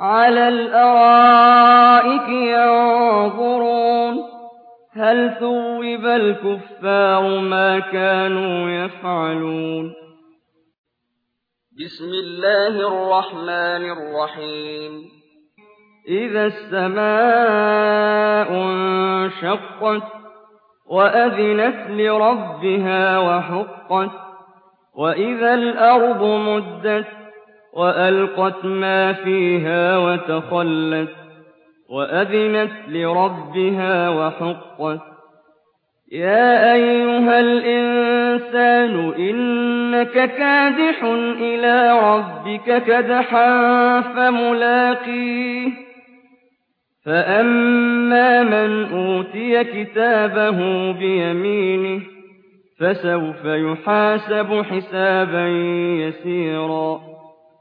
عَلَى الْأَرَائِكِ يَنظُرُونَ. هَلْ ثُوِّبَ الْكُفَّارُ مَا كَانُوا يَفْعَلُونَ؟ بسم الله الرحمن الرحيم. إِذَا السَّمَاءُ انشَقَّتْ وَأَذِنَتْ لِرَبِّهَا وَحُقَّتْ وَإِذَا الْأَرْضُ مُدَّتْ وَأَلْقَتْ مَا فِيهَا وَتَخَلَّتْ وَأَذِنَتْ لِرَبِّهَا وَحُقَّتْ يَا أَيُّهَا الْإِنسَانُ إِنَّكَ كَادِحٌ إِلَىٰ رَبِّكَ كَدْحًا فَمُلَاقِيهِ فَأَمَّا مَنْ أُوتِيَ كِتَابَهُ بِيَمِينِهِ فَسَوْفَ يُحَاسَبُ حِسَابًا يَسِيرًا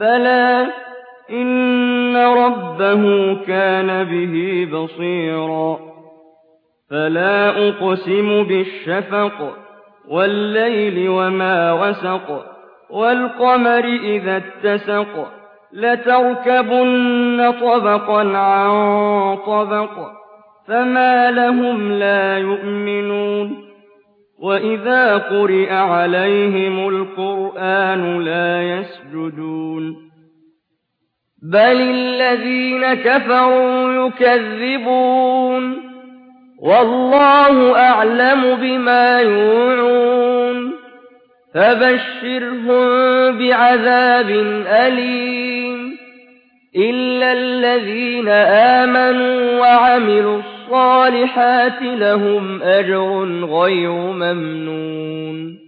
بَلَىٰ إِنَّ رَبَّهُ كَانَ بِهِ بَصِيرًا فَلَا أُقْسِمُ بِالشَّفَقِ وَاللَّيْلِ وَمَا وَسَقَ وَالْقَمَرِ إِذَا اتَّسَقَ لَتَرْكَبُنَّ طَبَقًا عَن طَبَقٍ فَمَا لَهُمْ لَا يُؤْمِنُونَ وَإِذَا قُرِئَ عَلَيْهِمُ الْقُرْآنُ لَا يَسْجُدُونَ بَلِ الَّذِينَ كَفَرُوا يُكَذِّبُونَ وَاللَّهُ أَعْلَمُ بِمَا يُوعُونَ فَبَشِّرْهُم بِعَذَابٍ أَلِيمٍ إِلَّا الَّذِينَ آمَنُوا وَعَمِلُوا الصَّالِحَاتِ لَهُمْ أَجْرٌ غَيْرُ مَمْنُونٍ.